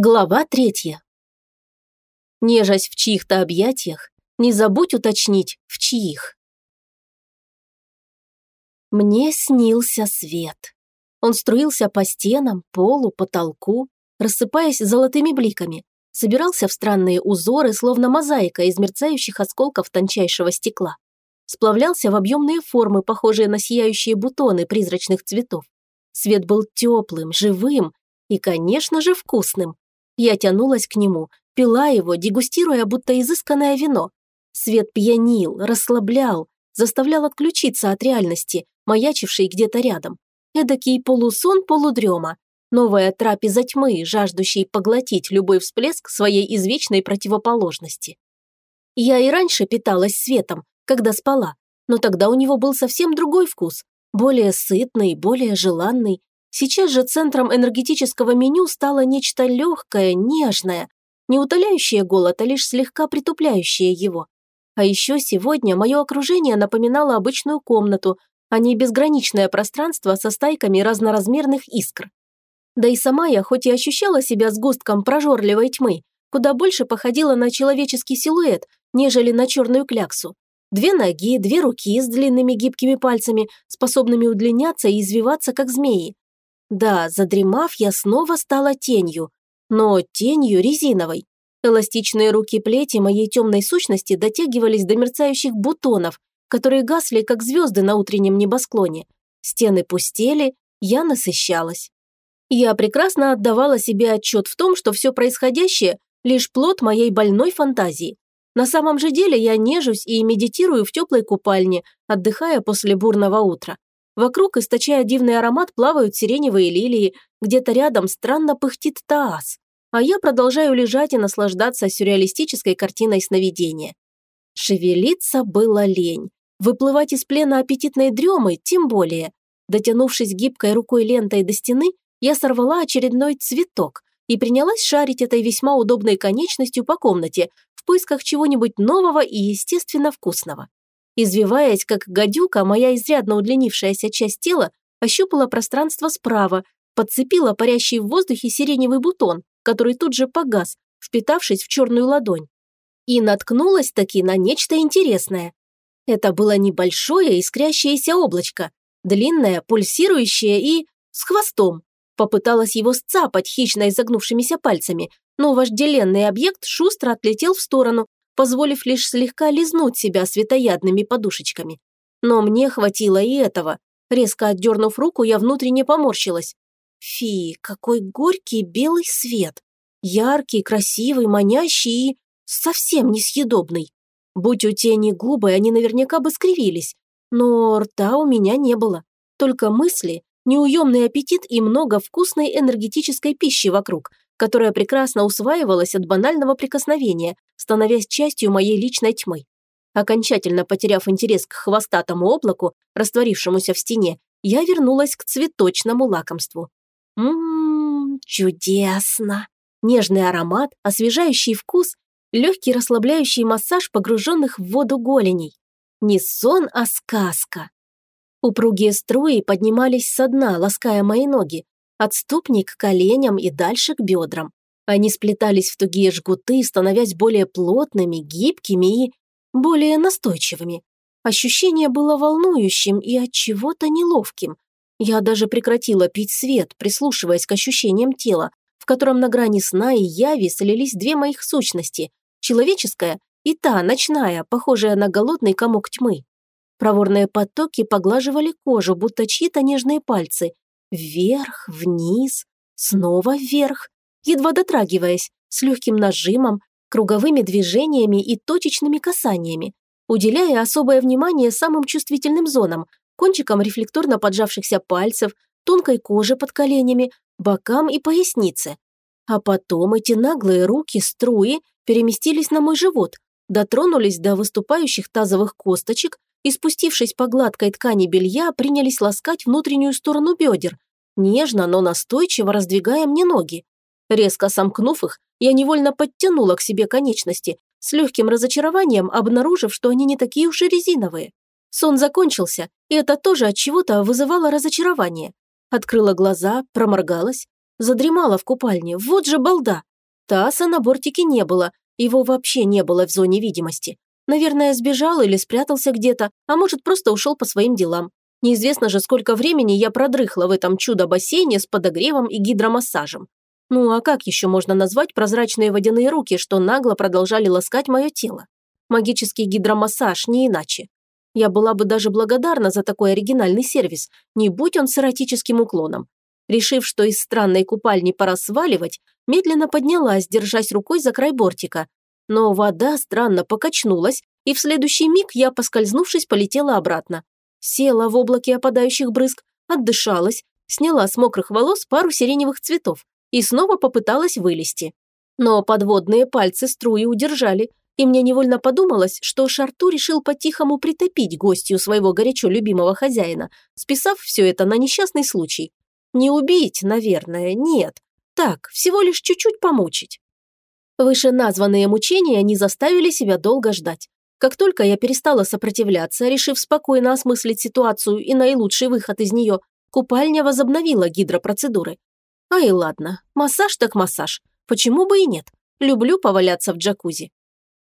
Глава третья. Нежась в чьих-то объятиях, не забудь уточнить, в чьих. Мне снился свет. Он струился по стенам, полу, потолку, рассыпаясь золотыми бликами, собирался в странные узоры, словно мозаика из мерцающих осколков тончайшего стекла. Сплавлялся в объемные формы, похожие на сияющие бутоны призрачных цветов. Свет был теплым, живым и, конечно же, вкусным. Я тянулась к нему, пила его, дегустируя будто изысканное вино. Свет пьянил, расслаблял, заставлял отключиться от реальности, маячившей где-то рядом. Эдакий полусон полудрема. Новая трапеза тьмы, жаждущей поглотить любой всплеск своей извечной противоположности. Я и раньше питалась светом, когда спала, но тогда у него был совсем другой вкус, более сытный, более желанный, Сейчас же центром энергетического меню стало нечто легкое, нежное, не утоляющее голод, а лишь слегка притупляющее его. А еще сегодня мое окружение напоминало обычную комнату, а не безграничное пространство со стайками разноразмерных искр. Да и сама я, хоть и ощущала себя сгустком прожорливой тьмы, куда больше походила на человеческий силуэт, нежели на черную кляксу. Две ноги, две руки с длинными гибкими пальцами, способными удлиняться и извиваться, как змеи. Да, задремав, я снова стала тенью, но тенью резиновой. Эластичные руки плети моей темной сущности дотягивались до мерцающих бутонов, которые гасли, как звезды на утреннем небосклоне. Стены пустели, я насыщалась. Я прекрасно отдавала себе отчет в том, что все происходящее – лишь плод моей больной фантазии. На самом же деле я нежусь и медитирую в теплой купальне, отдыхая после бурного утра. Вокруг, источая дивный аромат, плавают сиреневые лилии, где-то рядом странно пыхтит таас, а я продолжаю лежать и наслаждаться сюрреалистической картиной сновидения. Шевелиться было лень. Выплывать из плена аппетитной дремы тем более. Дотянувшись гибкой рукой лентой до стены, я сорвала очередной цветок и принялась шарить этой весьма удобной конечностью по комнате в поисках чего-нибудь нового и, естественно, вкусного. Извиваясь, как гадюка, моя изрядно удлинившаяся часть тела ощупала пространство справа, подцепила парящий в воздухе сиреневый бутон, который тут же погас, впитавшись в черную ладонь. И наткнулась таки на нечто интересное. Это было небольшое искрящееся облачко, длинное, пульсирующее и... с хвостом. Попыталась его сцапать хищно изогнувшимися пальцами, но вожделенный объект шустро отлетел в сторону, позволив лишь слегка лизнуть себя светоядными подушечками. Но мне хватило и этого. Резко отдернув руку, я внутренне поморщилась. Фи, какой горький белый свет. Яркий, красивый, манящий и совсем несъедобный. Будь у тени губы, они наверняка бы скривились. Но рта у меня не было. Только мысли, неуемный аппетит и много вкусной энергетической пищи вокруг, которая прекрасно усваивалась от банального прикосновения, становясь частью моей личной тьмы. Окончательно потеряв интерес к хвостатому облаку, растворившемуся в стене, я вернулась к цветочному лакомству. Ммм, чудесно! Нежный аромат, освежающий вкус, легкий расслабляющий массаж погруженных в воду голеней. Не сон, а сказка. Упругие струи поднимались со дна, лаская мои ноги, от ступней к коленям и дальше к бедрам. Они сплетались в тугие жгуты, становясь более плотными, гибкими и более настойчивыми. Ощущение было волнующим и от чего-то неловким. Я даже прекратила пить свет, прислушиваясь к ощущениям тела, в котором на грани сна и яви слились две моих сущности – человеческая и та, ночная, похожая на голодный комок тьмы. Проворные потоки поглаживали кожу, будто чьи-то нежные пальцы. Вверх, вниз, снова вверх едва дотрагиваясь, с легким нажимом, круговыми движениями и точечными касаниями, уделяя особое внимание самым чувствительным зонам, кончикам рефлекторно поджавшихся пальцев, тонкой коже под коленями, бокам и пояснице. А потом эти наглые руки, струи, переместились на мой живот, дотронулись до выступающих тазовых косточек и, спустившись по гладкой ткани белья, принялись ласкать внутреннюю сторону бедер, нежно, но настойчиво раздвигая мне ноги. Резко сомкнув их, я невольно подтянула к себе конечности, с легким разочарованием обнаружив, что они не такие уж и резиновые. Сон закончился, и это тоже от чего-то вызывало разочарование. Открыла глаза, проморгалась, задремала в купальне. Вот же балда! Тааса на бортике не было, его вообще не было в зоне видимости. Наверное, сбежал или спрятался где-то, а может, просто ушел по своим делам. Неизвестно же, сколько времени я продрыхла в этом чудо-бассейне с подогревом и гидромассажем. Ну а как еще можно назвать прозрачные водяные руки, что нагло продолжали ласкать мое тело? Магический гидромассаж, не иначе. Я была бы даже благодарна за такой оригинальный сервис, не будь он с эротическим уклоном. Решив, что из странной купальни пора сваливать, медленно поднялась, держась рукой за край бортика. Но вода странно покачнулась, и в следующий миг я, поскользнувшись, полетела обратно. Села в облаке опадающих брызг, отдышалась, сняла с мокрых волос пару сиреневых цветов и снова попыталась вылезти. Но подводные пальцы струи удержали, и мне невольно подумалось, что Шарту решил по-тихому притопить гостью своего горячо любимого хозяина, списав все это на несчастный случай. Не убить, наверное, нет. Так, всего лишь чуть-чуть помучить. Вышеназванные мучения не заставили себя долго ждать. Как только я перестала сопротивляться, решив спокойно осмыслить ситуацию и наилучший выход из нее, купальня возобновила гидропроцедуры. Ай, ладно, массаж так массаж. Почему бы и нет? Люблю поваляться в джакузи.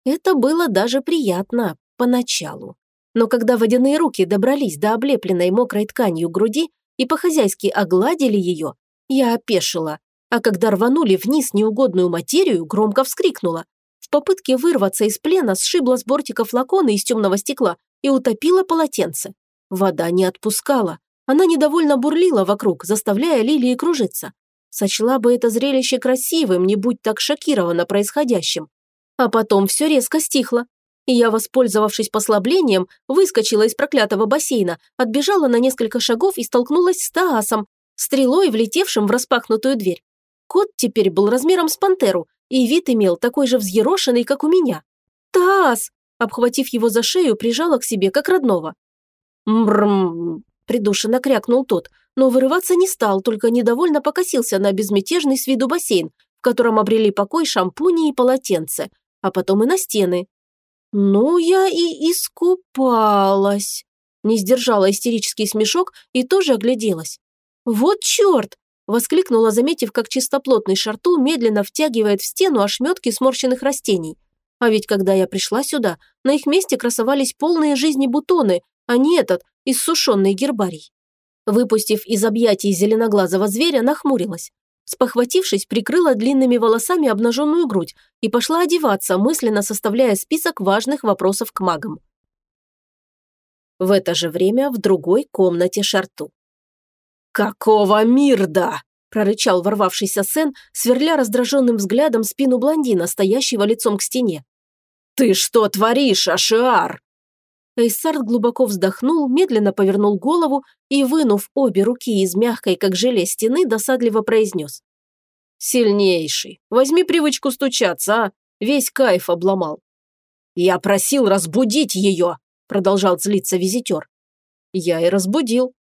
Это было даже приятно поначалу. Но когда водяные руки добрались до облепленной мокрой тканью груди и по-хозяйски огладили ее, я опешила, а когда рванули вниз неугодную материю, громко вскрикнула попытке вырваться из плена сшибла с бортика флаконы из темного стекла и утопила полотенце. Вода не отпускала. Она недовольно бурлила вокруг, заставляя лилии кружиться. Сочла бы это зрелище красивым, не будь так шокирована происходящим. А потом все резко стихло. И я, воспользовавшись послаблением, выскочила из проклятого бассейна, отбежала на несколько шагов и столкнулась с Таасом, стрелой, влетевшим в распахнутую дверь. Кот теперь был размером с пантеру и вид имел такой же взъерошенный, как у меня. «Таас!» Обхватив его за шею, прижала к себе, как родного. «Мрррм!» – придушенно крякнул тот, но вырываться не стал, только недовольно покосился на безмятежный с виду бассейн, в котором обрели покой шампуни и полотенце, а потом и на стены. «Ну, я и искупалась!» Не сдержала истерический смешок и тоже огляделась. «Вот черт! Воскликнула, заметив, как чистоплотный шарту медленно втягивает в стену ошметки сморщенных растений. А ведь когда я пришла сюда, на их месте красовались полные жизни бутоны, а не этот, иссушенный гербарий. Выпустив из объятий зеленоглазого зверя, нахмурилась. Спохватившись, прикрыла длинными волосами обнаженную грудь и пошла одеваться, мысленно составляя список важных вопросов к магам. В это же время в другой комнате Шарту. «Какого мирда?» – прорычал ворвавшийся Сен, сверля раздраженным взглядом спину блондина, стоящего лицом к стене. «Ты что творишь, Ашиар?» Эйсард глубоко вздохнул, медленно повернул голову и, вынув обе руки из мягкой, как желе стены, досадливо произнес. «Сильнейший, возьми привычку стучаться, а? Весь кайф обломал». «Я просил разбудить ее», – продолжал злиться визитер. «Я и разбудил»,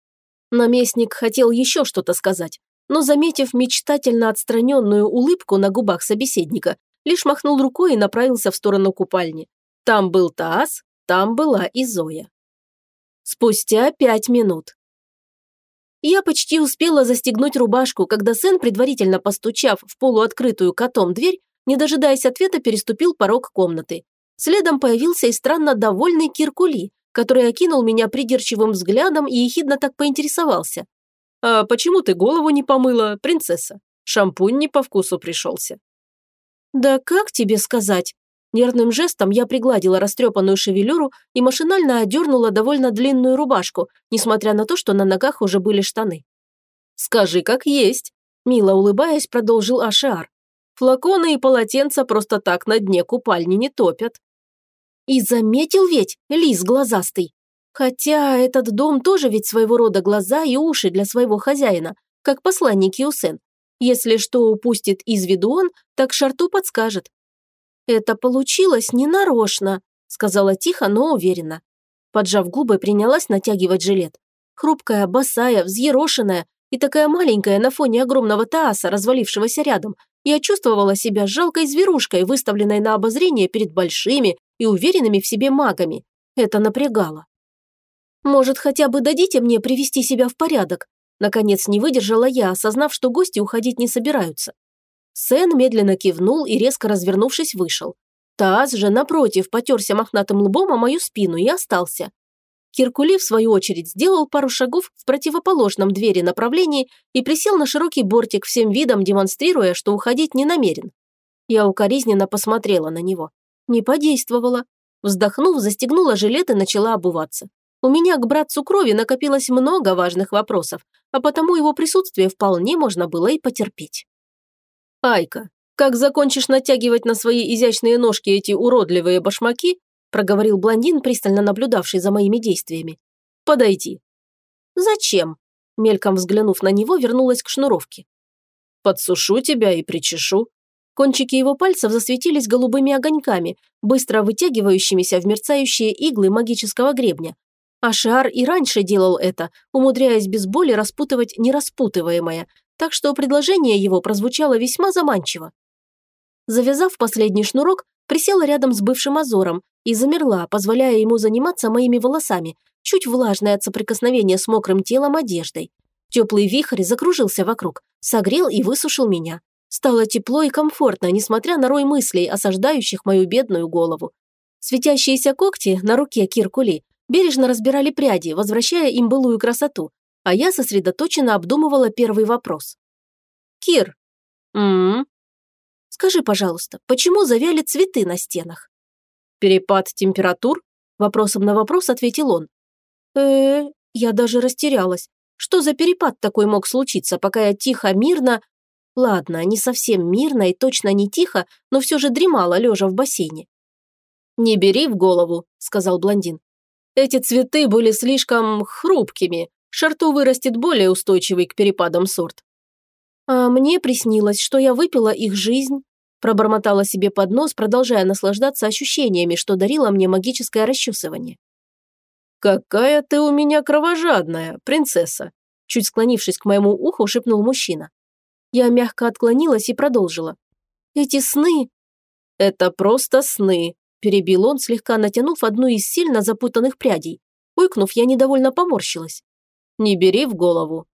Наместник хотел еще что-то сказать, но, заметив мечтательно отстраненную улыбку на губах собеседника, лишь махнул рукой и направился в сторону купальни. Там был Таас, там была и Зоя. Спустя пять минут. Я почти успела застегнуть рубашку, когда Сен, предварительно постучав в полуоткрытую котом дверь, не дожидаясь ответа, переступил порог комнаты. Следом появился и странно довольный Киркули, который окинул меня придирчивым взглядом и ехидно так поинтересовался. «А почему ты голову не помыла, принцесса? Шампунь не по вкусу пришелся». «Да как тебе сказать?» Нервным жестом я пригладила растрепанную шевелюру и машинально одернула довольно длинную рубашку, несмотря на то, что на ногах уже были штаны. «Скажи, как есть», – мило улыбаясь, продолжил Ашиар. «Флаконы и полотенца просто так на дне купальни не топят. И заметил ведь, лис глазастый. Хотя этот дом тоже ведь своего рода глаза и уши для своего хозяина, как посланник Юсен. Если что упустит из виду он, так Шарту подскажет. «Это получилось ненарочно», – сказала тихо, но уверенно. Поджав губы, принялась натягивать жилет. Хрупкая, босая, взъерошенная и такая маленькая на фоне огромного тааса, развалившегося рядом, я чувствовала себя жалкой зверушкой, выставленной на обозрение перед большими и уверенными в себе магами. Это напрягало. «Может, хотя бы дадите мне привести себя в порядок?» Наконец не выдержала я, осознав, что гости уходить не собираются. Сен медленно кивнул и, резко развернувшись, вышел. Таз же, напротив, потерся мохнатым лбом о мою спину и остался. Киркули, в свою очередь, сделал пару шагов в противоположном двери направлении и присел на широкий бортик, всем видом демонстрируя, что уходить не намерен. Я укоризненно посмотрела на него. Не подействовало. Вздохнув, застегнула жилет и начала обуваться. У меня к братцу крови накопилось много важных вопросов, а потому его присутствие вполне можно было и потерпеть. «Айка, как закончишь натягивать на свои изящные ножки эти уродливые башмаки, проговорил блондин, пристально наблюдавший за моими действиями. «Подойди». «Зачем?» Мельком взглянув на него, вернулась к шнуровке. «Подсушу тебя и причешу». Кончики его пальцев засветились голубыми огоньками, быстро вытягивающимися в мерцающие иглы магического гребня. А Шар и раньше делал это, умудряясь без боли распутывать нераспутываемое, так что предложение его прозвучало весьма заманчиво. Завязав последний шнурок, присела рядом с бывшим Азором и замерла, позволяя ему заниматься моими волосами, чуть влажное от соприкосновения с мокрым телом одеждой. Теплый вихрь закружился вокруг, согрел и высушил меня. Стало тепло и комфортно, несмотря на рой мыслей, осаждающих мою бедную голову. Светящиеся когти на руке Киркули бережно разбирали пряди, возвращая им былую красоту, а я сосредоточенно обдумывала первый вопрос. «Кир!» «М-м-м?» «Скажи, пожалуйста, почему завяли цветы на стенах?» «Перепад температур?» Вопросом на вопрос ответил он. э я даже растерялась. Что за перепад такой мог случиться, пока я тихо, мирно... Ладно, не совсем мирно и точно не тихо, но все же дремала, лежа в бассейне. «Не бери в голову», – сказал блондин. «Эти цветы были слишком хрупкими, Шарту вырастет более устойчивый к перепадам сорт. А мне приснилось, что я выпила их жизнь, пробормотала себе под нос, продолжая наслаждаться ощущениями, что дарило мне магическое расчесывание. «Какая ты у меня кровожадная, принцесса!» Чуть склонившись к моему уху, шепнул мужчина. Я мягко отклонилась и продолжила. «Эти сны...» «Это просто сны», – перебил он, слегка натянув одну из сильно запутанных прядей. Уйкнув, я недовольно поморщилась. Не бери в голову.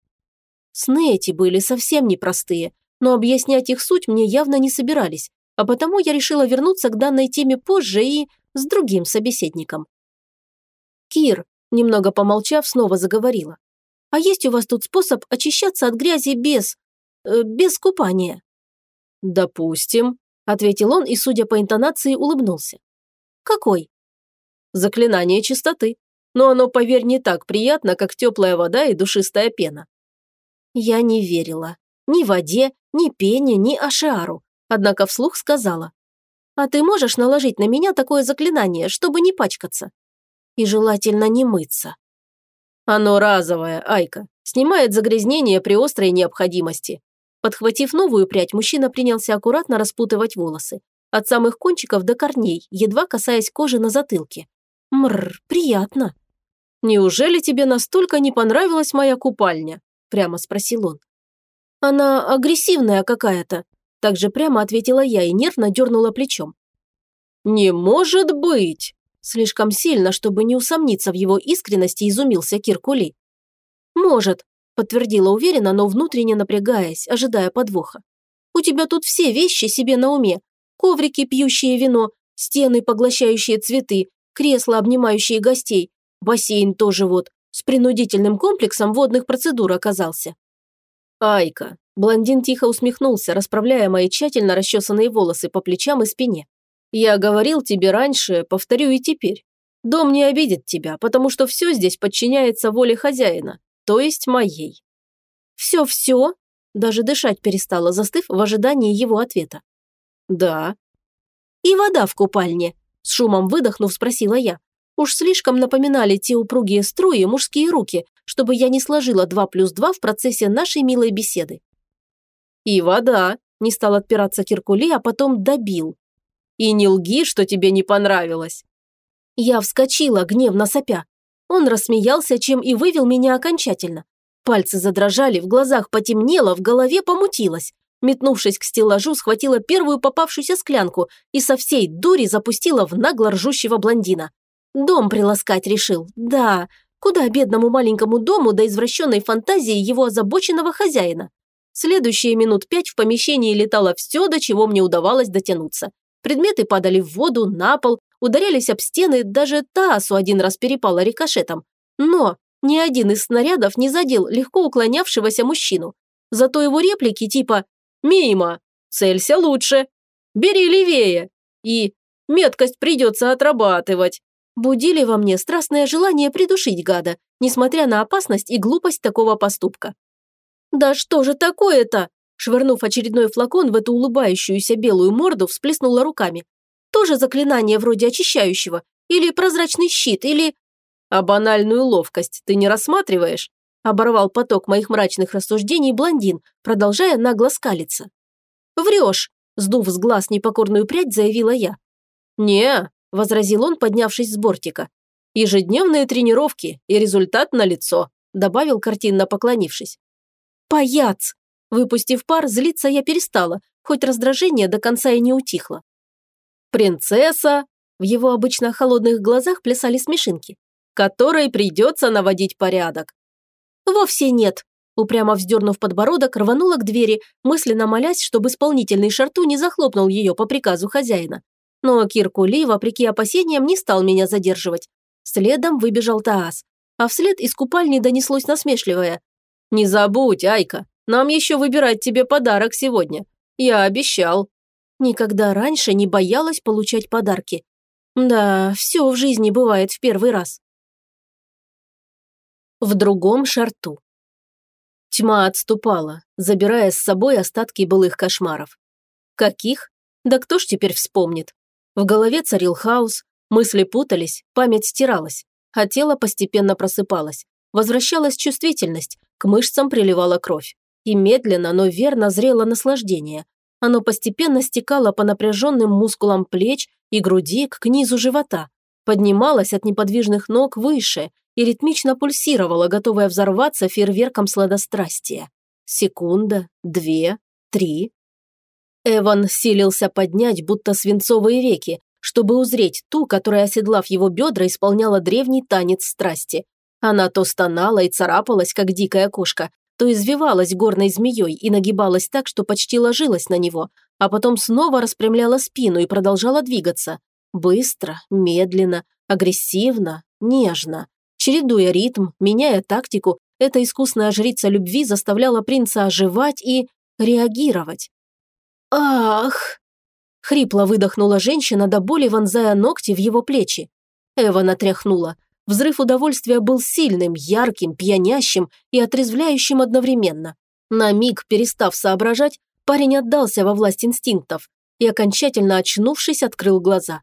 Сны эти были совсем непростые, но объяснять их суть мне явно не собирались, а потому я решила вернуться к данной теме позже и с другим собеседником. «Кир», немного помолчав, снова заговорила. «А есть у вас тут способ очищаться от грязи без... Э, без купания?» «Допустим», – ответил он и, судя по интонации, улыбнулся. «Какой?» «Заклинание чистоты но оно, поверь, не так приятно, как теплая вода и душистая пена». Я не верила. Ни воде, ни пене, ни ашиару. Однако вслух сказала. «А ты можешь наложить на меня такое заклинание, чтобы не пачкаться? И желательно не мыться». «Оно разовое, Айка. Снимает загрязнение при острой необходимости». Подхватив новую прядь, мужчина принялся аккуратно распутывать волосы. От самых кончиков до корней, едва касаясь кожи на затылке. Мрр, приятно. «Неужели тебе настолько не понравилась моя купальня?» – прямо спросил он. «Она агрессивная какая-то», – также прямо ответила я и нервно дернула плечом. «Не может быть!» Слишком сильно, чтобы не усомниться в его искренности, изумился Киркули. «Может», – подтвердила уверенно, но внутренне напрягаясь, ожидая подвоха. «У тебя тут все вещи себе на уме. Коврики, пьющие вино, стены, поглощающие цветы, кресла, обнимающие гостей, Бассейн тоже вот, с принудительным комплексом водных процедур оказался. Айка. Блондин тихо усмехнулся, расправляя мои тщательно расчесанные волосы по плечам и спине. Я говорил тебе раньше, повторю и теперь. Дом не обидит тебя, потому что все здесь подчиняется воле хозяина, то есть моей. Все-все? Даже дышать перестала, застыв в ожидании его ответа. Да. И вода в купальне? С шумом выдохнув, спросила я. Уж слишком напоминали те упругие струи мужские руки, чтобы я не сложила два плюс два в процессе нашей милой беседы. «И вода», – не стал отпираться Киркули, а потом добил. «И не лги, что тебе не понравилось». Я вскочила, гневно сопя. Он рассмеялся, чем и вывел меня окончательно. Пальцы задрожали, в глазах потемнело, в голове помутилось. Метнувшись к стеллажу, схватила первую попавшуюся склянку и со всей дури запустила в нагло ржущего блондина. Дом приласкать решил, да. Куда бедному маленькому дому до извращенной фантазии его озабоченного хозяина? Следующие минут пять в помещении летало все, до чего мне удавалось дотянуться. Предметы падали в воду, на пол, ударялись об стены, даже Таасу один раз перепала рикошетом. Но ни один из снарядов не задел легко уклонявшегося мужчину. Зато его реплики типа «Мимо! Целься лучше! Бери левее!» и «Меткость придется отрабатывать!» Будили во мне страстное желание придушить гада, несмотря на опасность и глупость такого поступка. «Да что же такое-то?» Швырнув очередной флакон в эту улыбающуюся белую морду, всплеснула руками. «Тоже заклинание вроде очищающего? Или прозрачный щит? Или...» «А банальную ловкость ты не рассматриваешь?» Оборвал поток моих мрачных рассуждений блондин, продолжая нагло скалиться. «Врешь!» – сдув с глаз непокорную прядь, заявила я. «Не, – возразил он, поднявшись с бортика. «Ежедневные тренировки и результат налицо», – добавил картинно поклонившись. «Паяц!» Выпустив пар, злиться я перестала, хоть раздражение до конца и не утихло. «Принцесса!» В его обычно холодных глазах плясали смешинки. «Которой придется наводить порядок». «Вовсе нет!» Упрямо вздернув подбородок, рванула к двери, мысленно молясь, чтобы исполнительный шарту не захлопнул ее по приказу хозяина. Но Киркули, вопреки опасениям, не стал меня задерживать. Следом выбежал Таас. А вслед из купальни донеслось насмешливое. «Не забудь, Айка, нам еще выбирать тебе подарок сегодня. Я обещал». Никогда раньше не боялась получать подарки. Да, все в жизни бывает в первый раз. В другом шарту. Тьма отступала, забирая с собой остатки былых кошмаров. Каких? Да кто ж теперь вспомнит? В голове царил хаос, мысли путались, память стиралась, а тело постепенно просыпалось. Возвращалась чувствительность, к мышцам приливала кровь. И медленно, но верно зрело наслаждение. Оно постепенно стекало по напряженным мускулам плеч и груди к низу живота, поднималось от неподвижных ног выше и ритмично пульсировало, готовое взорваться фейерверком сладострастия. Секунда, две, три, Эван силился поднять будто свинцовые веки, чтобы узреть ту, которая, оседлав его бедра, исполняла древний танец страсти. Она то стонала и царапалась, как дикая кошка, то извивалась горной змеей и нагибалась так, что почти ложилась на него, а потом снова распрямляла спину и продолжала двигаться. Быстро, медленно, агрессивно, нежно. Чередуя ритм, меняя тактику, эта искусная жрица любви заставляла принца оживать и реагировать. «Ах!» Хрипло выдохнула женщина, до боли вонзая ногти в его плечи. Эва натряхнула. Взрыв удовольствия был сильным, ярким, пьянящим и отрезвляющим одновременно. На миг, перестав соображать, парень отдался во власть инстинктов и, окончательно очнувшись, открыл глаза.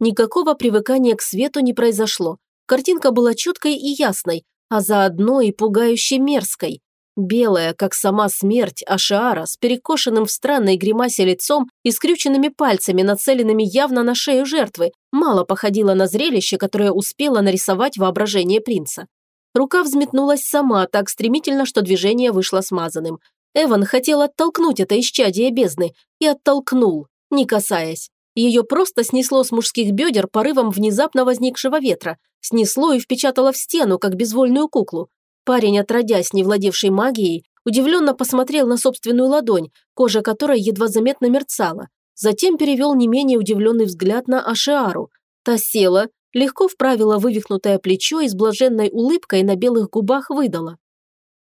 Никакого привыкания к свету не произошло. Картинка была четкой и ясной, а заодно и пугающе мерзкой. Белая, как сама смерть, Ашиара с перекошенным в странной гримасе лицом и скрюченными пальцами, нацеленными явно на шею жертвы, мало походила на зрелище, которое успела нарисовать воображение принца. Рука взметнулась сама так стремительно, что движение вышло смазанным. Эван хотел оттолкнуть это исчадие бездны и оттолкнул, не касаясь. Ее просто снесло с мужских бедер порывом внезапно возникшего ветра, снесло и впечатало в стену, как безвольную куклу. Парень, отродясь, не владевший магией, удивленно посмотрел на собственную ладонь, кожа которой едва заметно мерцала. Затем перевел не менее удивленный взгляд на Ашиару. Та села, легко вправила вывихнутое плечо и с блаженной улыбкой на белых губах выдала.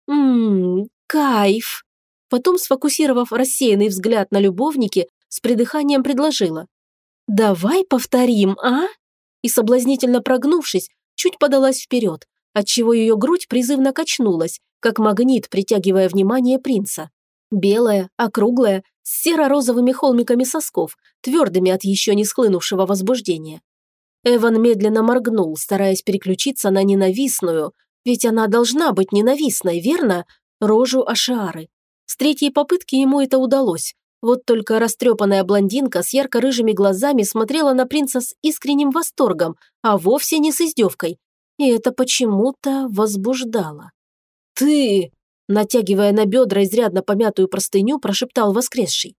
«Ммм, кайф!» Потом, сфокусировав рассеянный взгляд на любовнике, с придыханием предложила. «Давай повторим, а?» И, соблазнительно прогнувшись, чуть подалась вперед, отчего ее грудь призывно качнулась, как магнит, притягивая внимание принца. Белая, округлая, с серо-розовыми холмиками сосков, твердыми от еще не схлынувшего возбуждения. Эван медленно моргнул, стараясь переключиться на ненавистную, ведь она должна быть ненавистной, верно? Рожу Ашиары. С третьей попытки ему это удалось. Вот только растрепанная блондинка с ярко-рыжими глазами смотрела на принца с искренним восторгом, а вовсе не с издевкой, и это почему-то возбуждало. «Ты!» – натягивая на бедра изрядно помятую простыню, прошептал воскресший.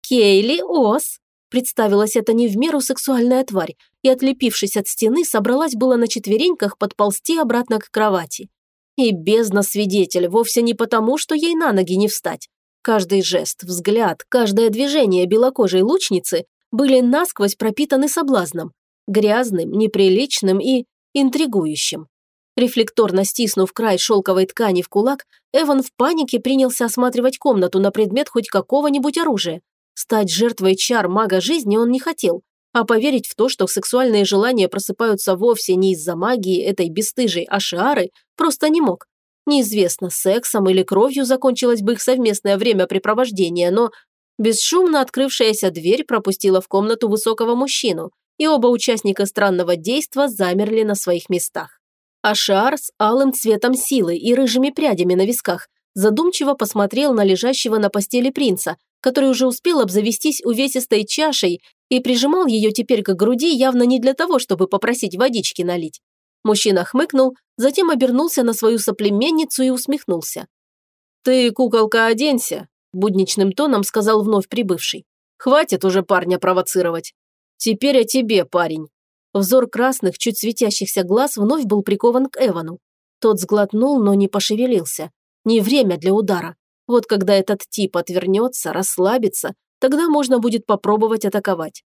«Кейли Ос!» – представилась эта не в меру сексуальная тварь и, отлепившись от стены, собралась было на четвереньках подползти обратно к кровати. И бездна свидетель вовсе не потому, что ей на ноги не встать. Каждый жест, взгляд, каждое движение белокожей лучницы были насквозь пропитаны соблазном, грязным, неприличным и интригующим. Рефлекторно стиснув край шелковой ткани в кулак, Эван в панике принялся осматривать комнату на предмет хоть какого-нибудь оружия. Стать жертвой чар мага жизни он не хотел, а поверить в то, что сексуальные желания просыпаются вовсе не из-за магии этой бесстыжей Ашиары, просто не мог. Неизвестно, сексом или кровью закончилось бы их совместное времяпрепровождение, но бесшумно открывшаяся дверь пропустила в комнату высокого мужчину, и оба участника странного действа замерли на своих местах. Ашар с алым цветом силы и рыжими прядями на висках задумчиво посмотрел на лежащего на постели принца, который уже успел обзавестись увесистой чашей и прижимал ее теперь к груди явно не для того, чтобы попросить водички налить. Мужчина хмыкнул, затем обернулся на свою соплеменницу и усмехнулся. «Ты, куколка, оденься», – будничным тоном сказал вновь прибывший. «Хватит уже парня провоцировать. Теперь о тебе, парень». Взор красных, чуть светящихся глаз вновь был прикован к Эвану. Тот сглотнул, но не пошевелился. Не время для удара. Вот когда этот тип отвернется, расслабится, тогда можно будет попробовать атаковать.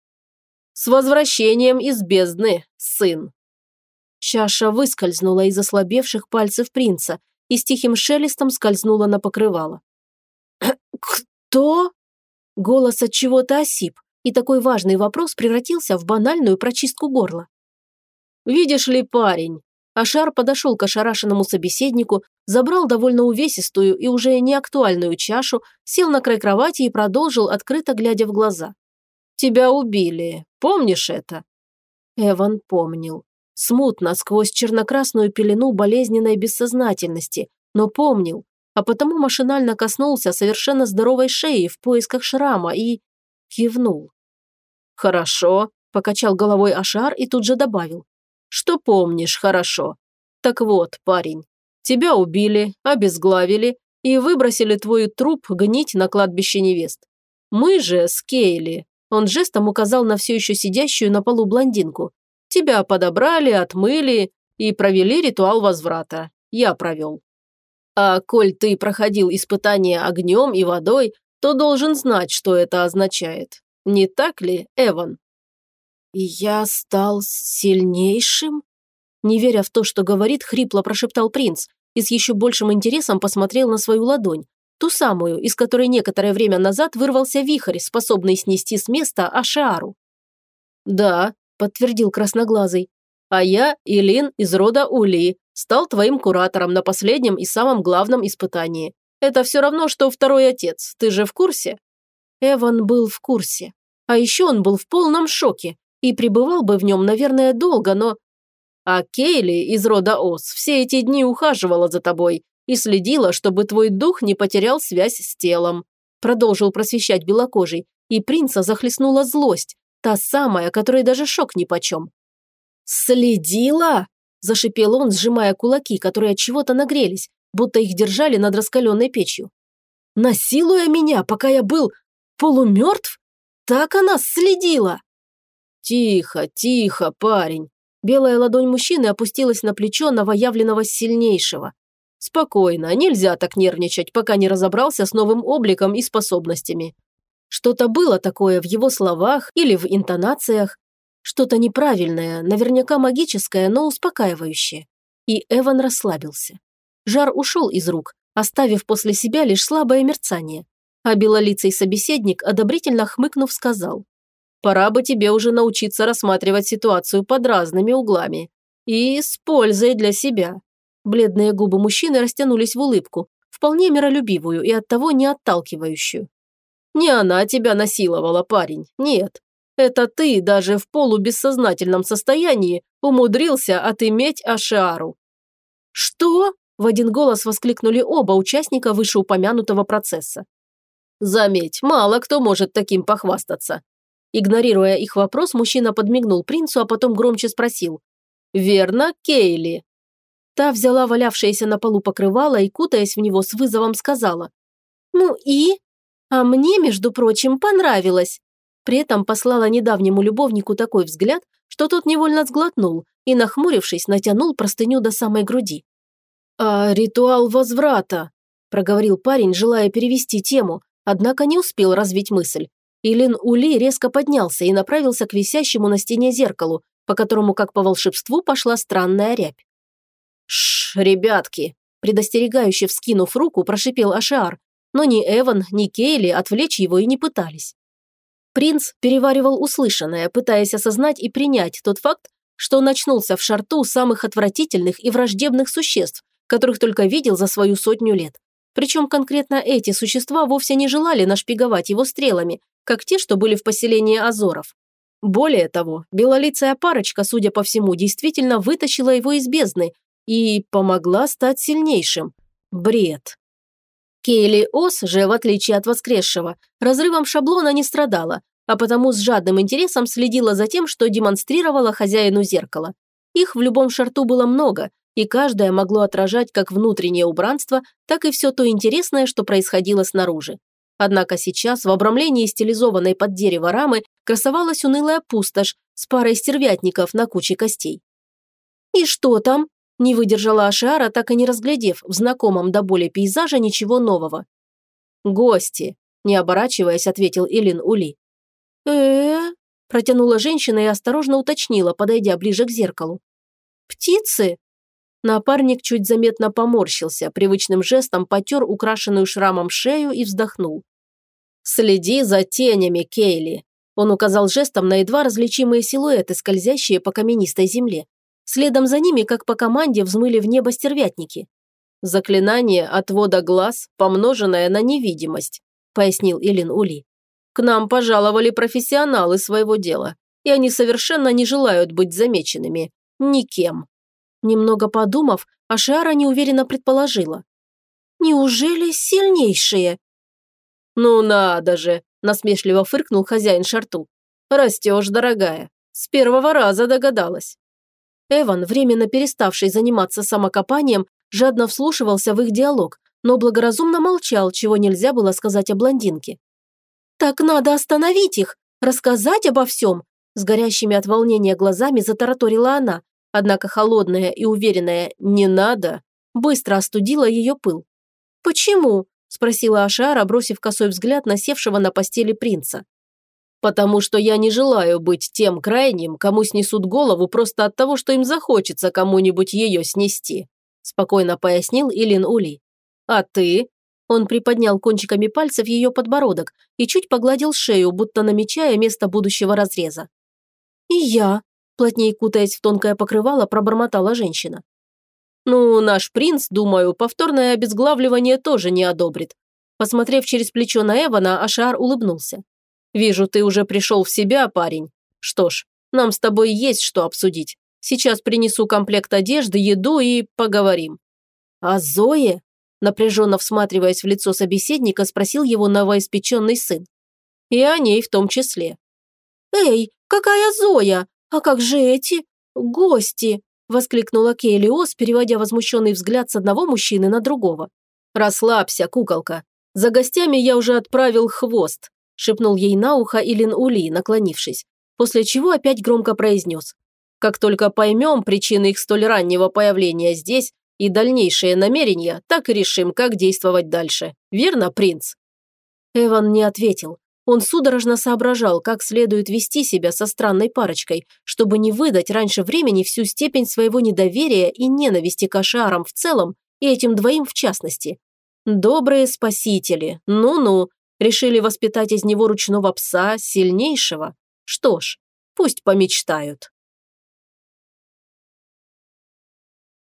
«С возвращением из бездны, сын!» Чаша выскользнула из ослабевших пальцев принца и с тихим шелестом скользнула на покрывало. «Кто?» Голос от чего-то осип, и такой важный вопрос превратился в банальную прочистку горла. «Видишь ли, парень?» Ашар подошел к ошарашенному собеседнику, забрал довольно увесистую и уже неактуальную чашу, сел на край кровати и продолжил, открыто глядя в глаза. «Тебя убили. Помнишь это?» Эван помнил. Смутно, сквозь чернокрасную пелену болезненной бессознательности, но помнил, а потому машинально коснулся совершенно здоровой шеи в поисках шрама и... кивнул. «Хорошо», – покачал головой Ашар и тут же добавил. «Что помнишь хорошо? Так вот, парень, тебя убили, обезглавили и выбросили твой труп гнить на кладбище невест. Мы же с Кейли, он жестом указал на все еще сидящую на полу блондинку, Тебя подобрали, отмыли и провели ритуал возврата. Я провел. А коль ты проходил испытание огнем и водой, то должен знать, что это означает. Не так ли, Эван? я стал сильнейшим? Не веря в то, что говорит, хрипло прошептал принц и с еще большим интересом посмотрел на свою ладонь, ту самую, из которой некоторое время назад вырвался вихрь, способный снести с места Ашиару. «Да», подтвердил красноглазый. «А я, Илин из рода Ули, стал твоим куратором на последнем и самом главном испытании. Это все равно, что второй отец, ты же в курсе?» Эван был в курсе. А еще он был в полном шоке и пребывал бы в нем, наверное, долго, но... А Кейли из рода Ос все эти дни ухаживала за тобой и следила, чтобы твой дух не потерял связь с телом. Продолжил просвещать белокожий, и принца захлестнула злость, Та самая, которой даже шок нипочем. «Следила?» – зашипел он, сжимая кулаки, которые от чего-то нагрелись, будто их держали над раскаленной печью. «Насилуя меня, пока я был полумертв? Так она следила!» «Тихо, тихо, парень!» Белая ладонь мужчины опустилась на плечо новоявленного сильнейшего. «Спокойно, нельзя так нервничать, пока не разобрался с новым обликом и способностями. Что-то было такое в его словах или в интонациях, что-то неправильное, наверняка магическое, но успокаивающее. И Эван расслабился. Жар ушел из рук, оставив после себя лишь слабое мерцание. А белолицый собеседник, одобрительно хмыкнув, сказал, «Пора бы тебе уже научиться рассматривать ситуацию под разными углами. И с пользой для себя». Бледные губы мужчины растянулись в улыбку, вполне миролюбивую и оттого не отталкивающую. Не она тебя насиловала, парень, нет. Это ты даже в полубессознательном состоянии умудрился отыметь Ашиару». «Что?» – в один голос воскликнули оба участника вышеупомянутого процесса. «Заметь, мало кто может таким похвастаться». Игнорируя их вопрос, мужчина подмигнул принцу, а потом громче спросил. «Верно, Кейли?» Та взяла валявшееся на полу покрывало и, кутаясь в него, с вызовом сказала. «Ну и?» А мне, между прочим, понравилось. При этом послала недавнему любовнику такой взгляд, что тот невольно сглотнул и, нахмурившись, натянул простыню до самой груди. «А ритуал возврата?» – проговорил парень, желая перевести тему, однако не успел развить мысль. Илин Ули резко поднялся и направился к висящему на стене зеркалу, по которому, как по волшебству, пошла странная рябь. «Шш, ребятки!» – предостерегающе вскинув руку, прошипел Ашиар, но ни Эван, ни Кейли отвлечь его и не пытались. Принц переваривал услышанное, пытаясь осознать и принять тот факт, что он очнулся в шарту самых отвратительных и враждебных существ, которых только видел за свою сотню лет. Причем конкретно эти существа вовсе не желали нашпиговать его стрелами, как те, что были в поселении Азоров. Более того, белолицая парочка, судя по всему, действительно вытащила его из бездны и помогла стать сильнейшим. Бред. Кейли Ос же, в отличие от воскресшего, разрывом шаблона не страдала, а потому с жадным интересом следила за тем, что демонстрировала хозяину зеркала. Их в любом шарту было много, и каждое могло отражать как внутреннее убранство, так и все то интересное, что происходило снаружи. Однако сейчас в обрамлении стилизованной под дерево рамы красовалась унылая пустошь с парой стервятников на куче костей. «И что там?» – не выдержала Ашиара, так и не разглядев в знакомом до боли пейзажа ничего нового. «Гости», – не оборачиваясь, ответил Илин Ули э протянула женщина и осторожно уточнила, подойдя ближе к зеркалу. «Птицы?» Напарник чуть заметно поморщился, привычным жестом потер украшенную шрамом шею и вздохнул. «Следи за тенями, Кейли!» Он указал жестом на едва различимые силуэты, скользящие по каменистой земле. Следом за ними, как по команде, взмыли в небо стервятники. «Заклинание отвода глаз, помноженное на невидимость», пояснил Илин Ули. К нам пожаловали профессионалы своего дела, и они совершенно не желают быть замеченными. Никем. Немного подумав, Ашиара неуверенно предположила. «Неужели сильнейшие?» «Ну надо же!» – насмешливо фыркнул хозяин шарту. «Растешь, дорогая. С первого раза догадалась». Эван, временно переставший заниматься самокопанием, жадно вслушивался в их диалог, но благоразумно молчал, чего нельзя было сказать о блондинке. «Так надо остановить их, рассказать обо всем!» С горящими от волнения глазами затараторила она, однако холодная и уверенная «не надо» быстро остудила ее пыл. «Почему?» – спросила Ашара, бросив косой взгляд на севшего на постели принца. «Потому что я не желаю быть тем крайним, кому снесут голову просто от того, что им захочется кому-нибудь ее снести», спокойно пояснил Илин Ули. «А ты?» Он приподнял кончиками пальцев ее подбородок и чуть погладил шею, будто намечая место будущего разреза. «И я», плотнее кутаясь в тонкое покрывало, пробормотала женщина. «Ну, наш принц, думаю, повторное обезглавливание тоже не одобрит». Посмотрев через плечо на Эвана, Ашар улыбнулся. «Вижу, ты уже пришел в себя, парень. Что ж, нам с тобой есть что обсудить. Сейчас принесу комплект одежды, еду и поговорим». «А Зое?» Напряженно всматриваясь в лицо собеседника, спросил его новоиспеченный сын. И о ней в том числе. «Эй, какая Зоя? А как же эти? Гости!» воскликнула Кейлиос, переводя возмущенный взгляд с одного мужчины на другого. «Расслабься, куколка. За гостями я уже отправил хвост», шепнул ей на ухо Илин Ули, наклонившись, после чего опять громко произнес. «Как только поймем причины их столь раннего появления здесь, и дальнейшие намерения, так и решим, как действовать дальше. Верно, принц?» Эван не ответил. Он судорожно соображал, как следует вести себя со странной парочкой, чтобы не выдать раньше времени всю степень своего недоверия и ненависти к Ашарам в целом и этим двоим в частности. Добрые спасители, ну-ну, решили воспитать из него ручного пса, сильнейшего. Что ж, пусть помечтают.